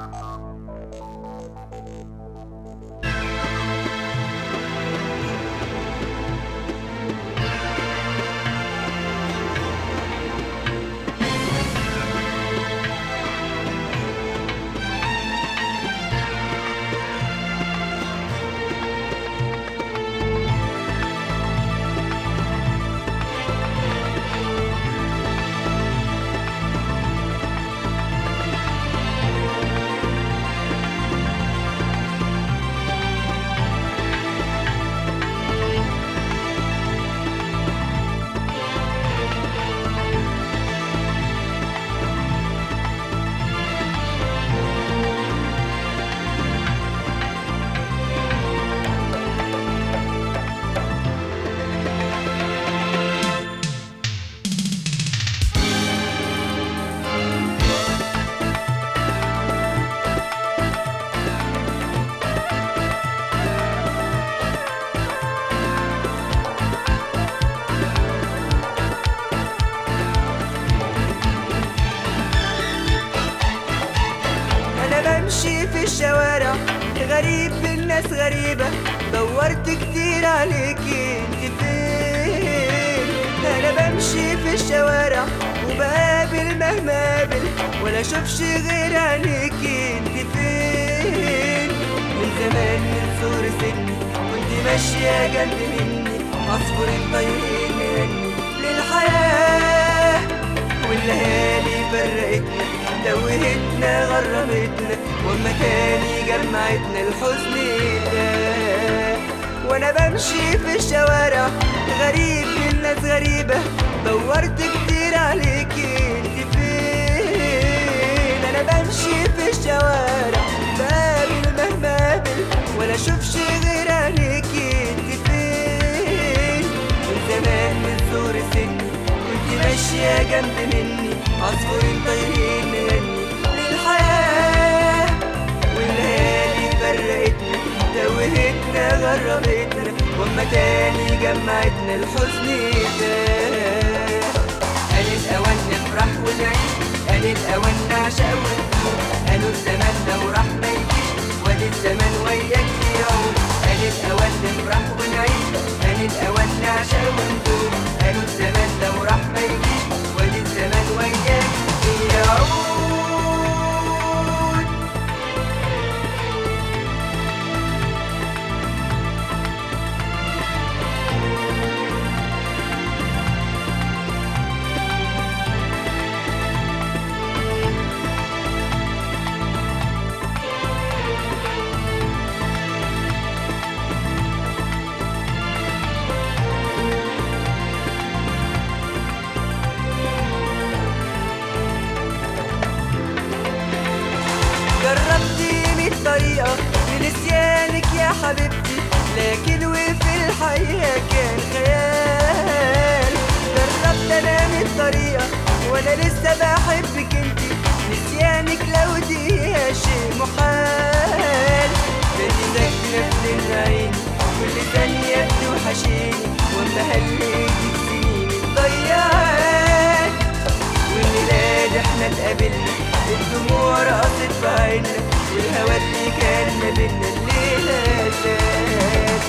انا بمشي في الشوارع، غريب الناس غريبة. دورت كتير عليكي انت فين؟ انا بمشي في الشوارع وبقابل مهما قابل ولا اشوفش غير عليكي انت فين؟ من زمان من صغر سني كنت ماشية جنب مني عصفور الطيرين مني للحياة توهتنا غربتنا وما كان جمعتنا الحزن ده وانا بمشي في الشوارع، غريب الناس غريبة، دورت كتير عليكي انت فين؟ انا بمشي في الشوارع بقابل مهما قابل ولا اشوفش غير عليكي انت فين؟ من زمان من صغر سني، كنت ماشية جنب مني، عصفورين طايرين توهتنا وما تاني جمعتنا الحزن ده قال الأوان نفرح ونعيش قال الأوان نعشق ونموت قالوا الزمان جربت مية طريقة لنسيانك يا حبيبتي، لكن وفي الحقيقة كان خيال جربت انا مية طريقة وانا لسه بحبك انتي نسيانك لو دقيقة شيء محال. ده انتي العين كل ثانية بتوحشيني واما هليتك سنين ضيعت والميلاد احنا اتقابلنا الدموع رقصت في عيننا والهوا اللي كان ما بينا الليلة زاد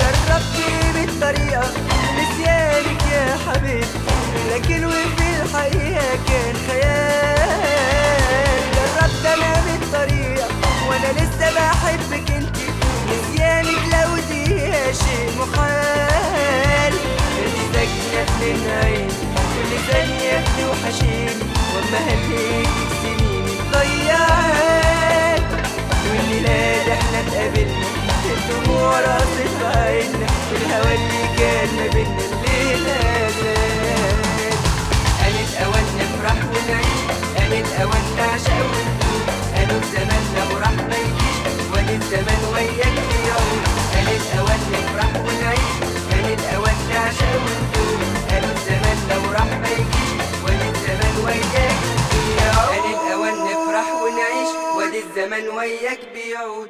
جربت بالطريقة نسيانك يا حبيبتي لكن وفي الحقيقة كان خيال جربت انا بالطريقة وانا لسه بحبك انتي نسيانك لو دقيقة شيء محال انتي ساكنة في العين كل ثانية بتوحشيني واما هليتك احنا اتقابلنا الدموع رقصت في عيننا والهوا اللي كان ما بينا الليلة قالت اوان نفرح ونعيش قالت اوان نعشق ونموت قالوا الزمان لو راح ما يجيش وادي الزمان وياك يعود قالت اوان نفرح ونعيش قالت اوان نعشق ونموت قالوا الزمان لو راح ما يجيش وادي الزمان وياك يعود قالت اوان نفرح ونعيش وادي الزمان وياك بيعود